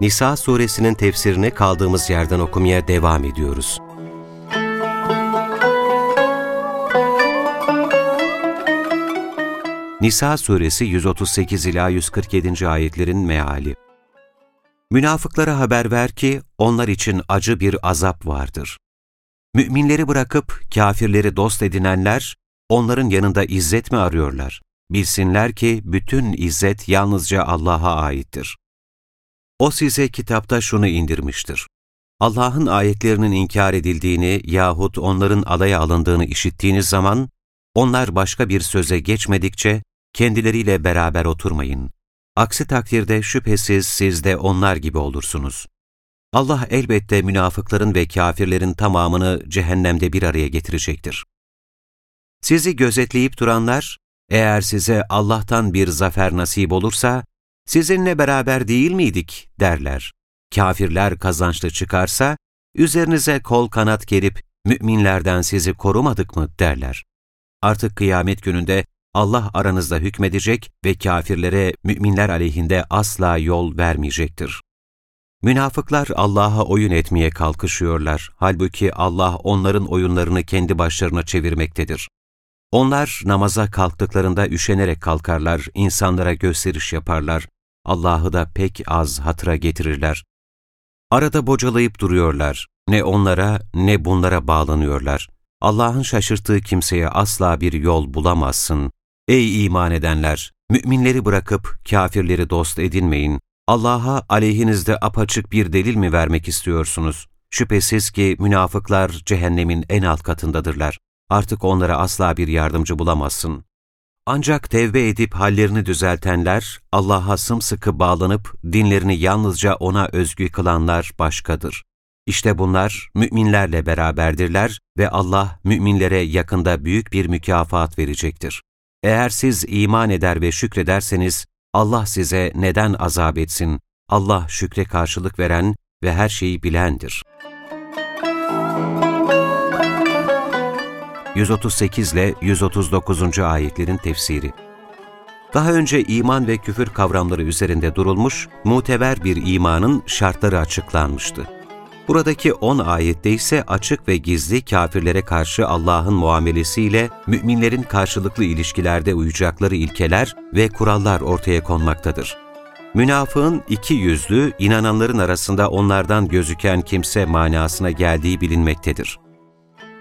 Nisa suresinin tefsirini kaldığımız yerden okumaya devam ediyoruz. Nisa suresi 138 ila 147. ayetlerin meali. Münafıklara haber ver ki onlar için acı bir azap vardır. Müminleri bırakıp kafirleri dost edinenler onların yanında izzet mi arıyorlar? Bilsinler ki bütün izzet yalnızca Allah'a aittir. O size kitapta şunu indirmiştir. Allah'ın ayetlerinin inkar edildiğini yahut onların alaya alındığını işittiğiniz zaman, onlar başka bir söze geçmedikçe kendileriyle beraber oturmayın. Aksi takdirde şüphesiz siz de onlar gibi olursunuz. Allah elbette münafıkların ve kafirlerin tamamını cehennemde bir araya getirecektir. Sizi gözetleyip duranlar, eğer size Allah'tan bir zafer nasip olursa, sizinle beraber değil miydik derler. Kafirler kazançlı çıkarsa, üzerinize kol kanat gerip müminlerden sizi korumadık mı derler. Artık kıyamet gününde Allah aranızda hükmedecek ve kafirlere müminler aleyhinde asla yol vermeyecektir. Münafıklar Allah'a oyun etmeye kalkışıyorlar. Halbuki Allah onların oyunlarını kendi başlarına çevirmektedir. Onlar namaza kalktıklarında üşenerek kalkarlar, insanlara gösteriş yaparlar, Allah'ı da pek az hatıra getirirler. Arada bocalayıp duruyorlar, ne onlara ne bunlara bağlanıyorlar. Allah'ın şaşırttığı kimseye asla bir yol bulamazsın. Ey iman edenler! Müminleri bırakıp kafirleri dost edinmeyin. Allah'a aleyhinizde apaçık bir delil mi vermek istiyorsunuz? Şüphesiz ki münafıklar cehennemin en alt katındadırlar. Artık onlara asla bir yardımcı bulamazsın. Ancak tevbe edip hallerini düzeltenler, Allah'a sımsıkı bağlanıp dinlerini yalnızca O'na özgü kılanlar başkadır. İşte bunlar müminlerle beraberdirler ve Allah müminlere yakında büyük bir mükafat verecektir. Eğer siz iman eder ve şükrederseniz, Allah size neden azap etsin? Allah şükre karşılık veren ve her şeyi bilendir. 138 ile 139. ayetlerin tefsiri Daha önce iman ve küfür kavramları üzerinde durulmuş, muteber bir imanın şartları açıklanmıştı. Buradaki 10 ayette ise açık ve gizli kafirlere karşı Allah'ın muamelesiyle müminlerin karşılıklı ilişkilerde uyacakları ilkeler ve kurallar ortaya konmaktadır. Münafığın iki yüzlü, inananların arasında onlardan gözüken kimse manasına geldiği bilinmektedir.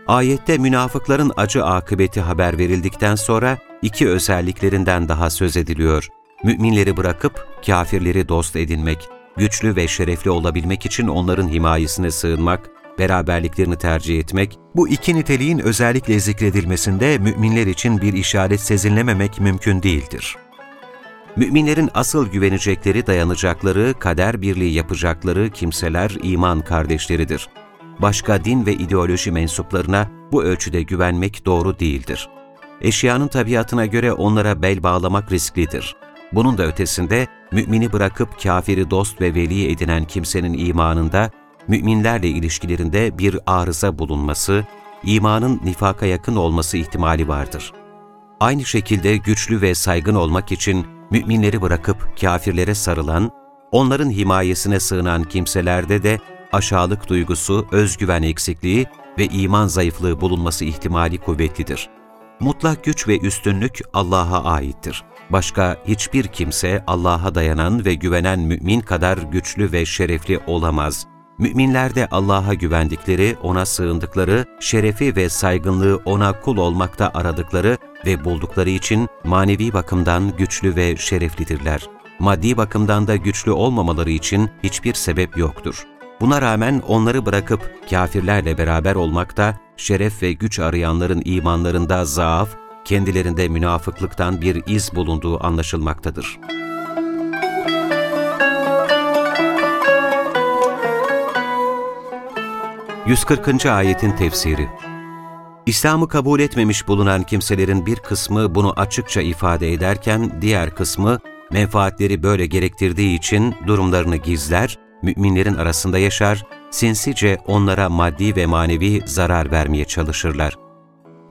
Ayette münafıkların acı akıbeti haber verildikten sonra iki özelliklerinden daha söz ediliyor. Müminleri bırakıp kafirleri dost edinmek, güçlü ve şerefli olabilmek için onların himayesine sığınmak, beraberliklerini tercih etmek, bu iki niteliğin özellikle zikredilmesinde müminler için bir işaret sezinlememek mümkün değildir. Müminlerin asıl güvenecekleri, dayanacakları, kader birliği yapacakları kimseler iman kardeşleridir. Başka din ve ideoloji mensuplarına bu ölçüde güvenmek doğru değildir. Eşyanın tabiatına göre onlara bel bağlamak risklidir. Bunun da ötesinde mümini bırakıp kafiri dost ve veli edinen kimsenin imanında, müminlerle ilişkilerinde bir arıza bulunması, imanın nifaka yakın olması ihtimali vardır. Aynı şekilde güçlü ve saygın olmak için müminleri bırakıp kafirlere sarılan, onların himayesine sığınan kimselerde de aşağılık duygusu, özgüven eksikliği ve iman zayıflığı bulunması ihtimali kuvvetlidir. Mutlak güç ve üstünlük Allah'a aittir. Başka hiçbir kimse Allah'a dayanan ve güvenen mümin kadar güçlü ve şerefli olamaz. Müminler de Allah'a güvendikleri, O'na sığındıkları, şerefi ve saygınlığı O'na kul olmakta aradıkları ve buldukları için manevi bakımdan güçlü ve şereflidirler. Maddi bakımdan da güçlü olmamaları için hiçbir sebep yoktur. Buna rağmen onları bırakıp kafirlerle beraber olmakta, şeref ve güç arayanların imanlarında zaaf, kendilerinde münafıklıktan bir iz bulunduğu anlaşılmaktadır. 140. ayetin tefsiri İslam'ı kabul etmemiş bulunan kimselerin bir kısmı bunu açıkça ifade ederken, diğer kısmı menfaatleri böyle gerektirdiği için durumlarını gizler, müminlerin arasında yaşar, sinsice onlara maddi ve manevi zarar vermeye çalışırlar.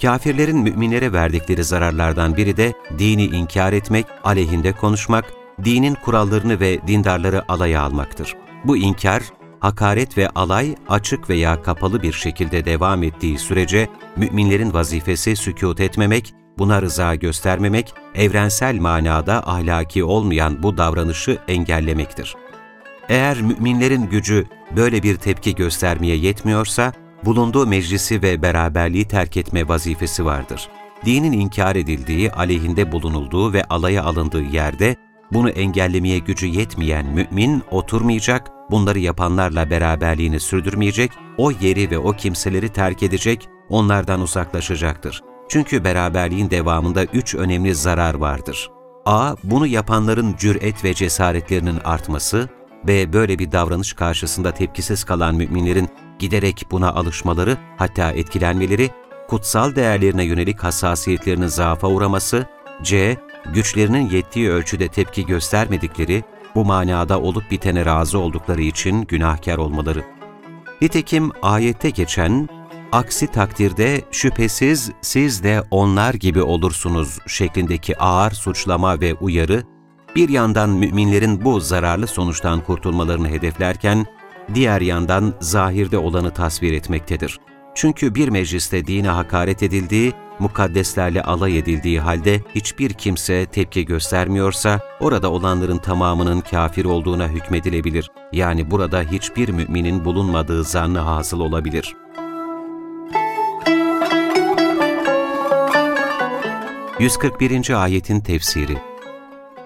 Kafirlerin müminlere verdikleri zararlardan biri de dini inkar etmek, aleyhinde konuşmak, dinin kurallarını ve dindarları alaya almaktır. Bu inkar, hakaret ve alay açık veya kapalı bir şekilde devam ettiği sürece müminlerin vazifesi sükut etmemek, buna rıza göstermemek, evrensel manada ahlaki olmayan bu davranışı engellemektir. Eğer müminlerin gücü böyle bir tepki göstermeye yetmiyorsa, bulunduğu meclisi ve beraberliği terk etme vazifesi vardır. Dinin inkar edildiği, aleyhinde bulunulduğu ve alaya alındığı yerde, bunu engellemeye gücü yetmeyen mümin oturmayacak, bunları yapanlarla beraberliğini sürdürmeyecek, o yeri ve o kimseleri terk edecek, onlardan uzaklaşacaktır. Çünkü beraberliğin devamında üç önemli zarar vardır. A. Bunu yapanların cüret ve cesaretlerinin artması, B. Böyle bir davranış karşısında tepkisiz kalan müminlerin giderek buna alışmaları, hatta etkilenmeleri, kutsal değerlerine yönelik hassasiyetlerinin zaafa uğraması, C. Güçlerinin yettiği ölçüde tepki göstermedikleri, bu manada olup bitene razı oldukları için günahkar olmaları. Nitekim ayette geçen, aksi takdirde şüphesiz siz de onlar gibi olursunuz şeklindeki ağır suçlama ve uyarı, bir yandan müminlerin bu zararlı sonuçtan kurtulmalarını hedeflerken, diğer yandan zahirde olanı tasvir etmektedir. Çünkü bir mecliste dine hakaret edildiği, mukaddeslerle alay edildiği halde hiçbir kimse tepki göstermiyorsa, orada olanların tamamının kafir olduğuna hükmedilebilir. Yani burada hiçbir müminin bulunmadığı zannı hasıl olabilir. ...141. ayetin tefsiri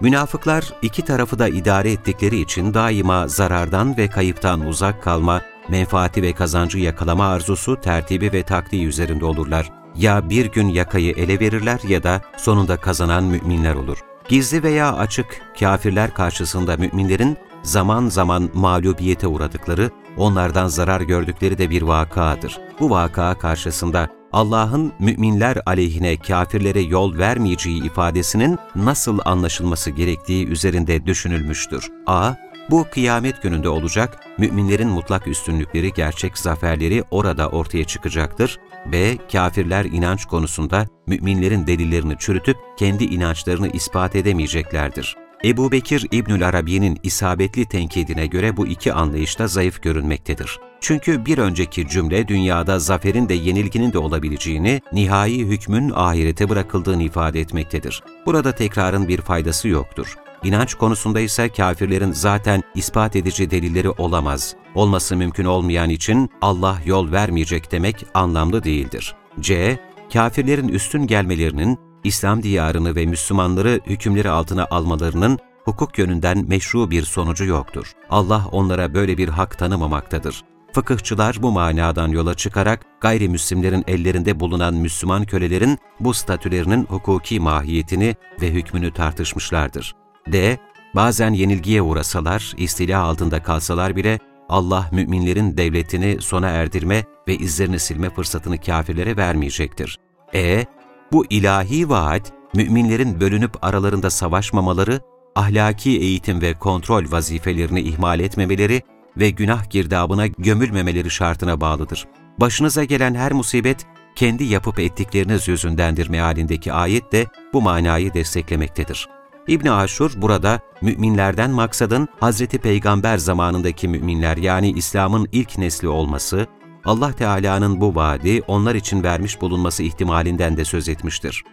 Münafıklar iki tarafı da idare ettikleri için daima zarardan ve kayıptan uzak kalma, menfaati ve kazancı yakalama arzusu, tertibi ve taktiği üzerinde olurlar. Ya bir gün yakayı ele verirler ya da sonunda kazanan müminler olur. Gizli veya açık kafirler karşısında müminlerin zaman zaman mağlubiyete uğradıkları, onlardan zarar gördükleri de bir vakadır. Bu vaka karşısında Allah'ın müminler aleyhine kafirlere yol vermeyeceği ifadesinin nasıl anlaşılması gerektiği üzerinde düşünülmüştür. A. Bu kıyamet gününde olacak, müminlerin mutlak üstünlükleri, gerçek zaferleri orada ortaya çıkacaktır. B. Kafirler inanç konusunda müminlerin delillerini çürütüp kendi inançlarını ispat edemeyeceklerdir. Ebu Bekir İbnül Arabi'nin isabetli tenkidine göre bu iki anlayışta zayıf görünmektedir. Çünkü bir önceki cümle dünyada zaferin de yenilginin de olabileceğini, nihai hükmün ahirete bırakıldığını ifade etmektedir. Burada tekrarın bir faydası yoktur. İnanç konusunda ise kafirlerin zaten ispat edici delilleri olamaz. Olması mümkün olmayan için Allah yol vermeyecek demek anlamlı değildir. C. Kafirlerin üstün gelmelerinin, İslam diyarını ve Müslümanları hükümleri altına almalarının hukuk yönünden meşru bir sonucu yoktur. Allah onlara böyle bir hak tanımamaktadır. Fıkıhçılar bu manadan yola çıkarak gayrimüslimlerin ellerinde bulunan Müslüman kölelerin bu statülerinin hukuki mahiyetini ve hükmünü tartışmışlardır. D. Bazen yenilgiye uğrasalar, istila altında kalsalar bile Allah müminlerin devletini sona erdirme ve izlerini silme fırsatını kafirlere vermeyecektir. E. Bu ilahi vaat, müminlerin bölünüp aralarında savaşmamaları, ahlaki eğitim ve kontrol vazifelerini ihmal etmemeleri ve günah girdabına gömülmemeleri şartına bağlıdır. Başınıza gelen her musibet, kendi yapıp ettikleriniz yüzündendir mealindeki ayet de bu manayı desteklemektedir. İbn Aşur burada müminlerden maksadın Hazreti Peygamber zamanındaki müminler yani İslam'ın ilk nesli olması, Allah Teala'nın bu vaadi onlar için vermiş bulunması ihtimalinden de söz etmiştir.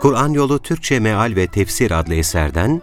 Kur'an Yolu Türkçe Meal ve Tefsir adlı eserden